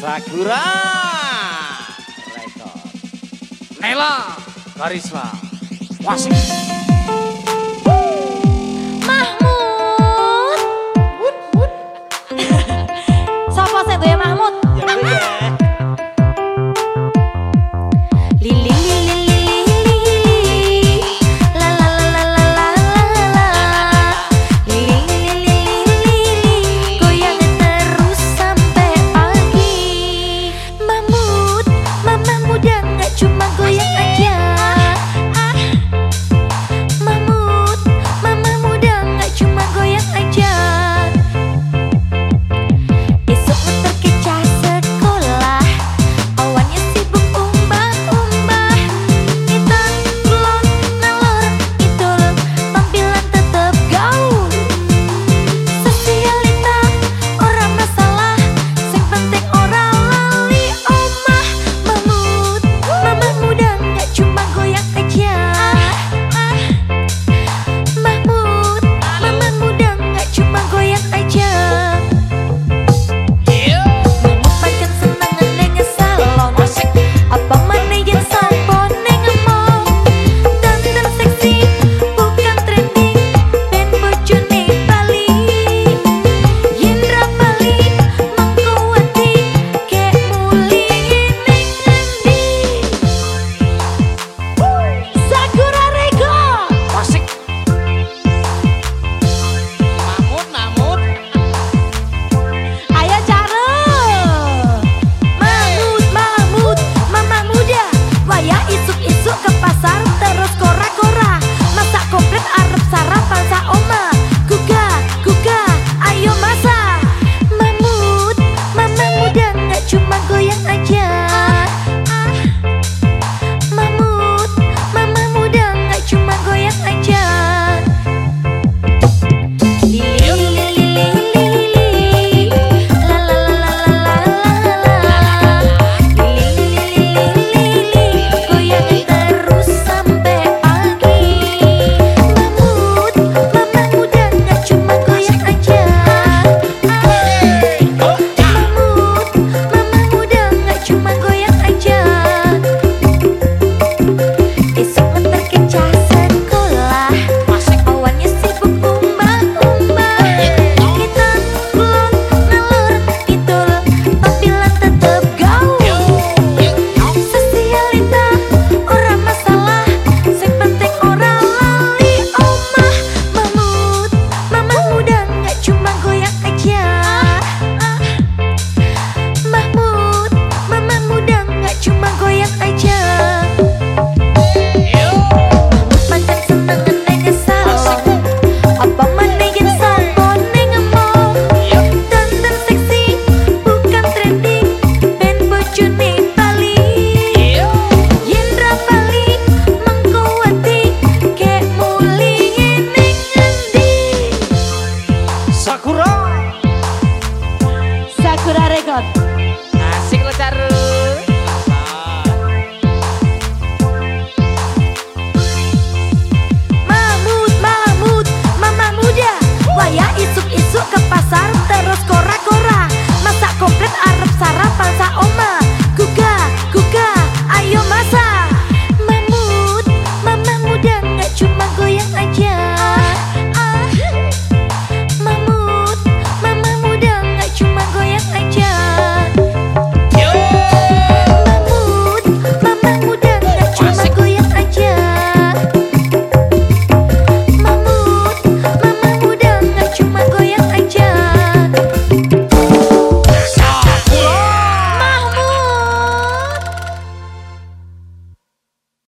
Sakura. Rekor. Nela Karisma. Wasik Mahmud. Sapa setu tuh ya Mahmud?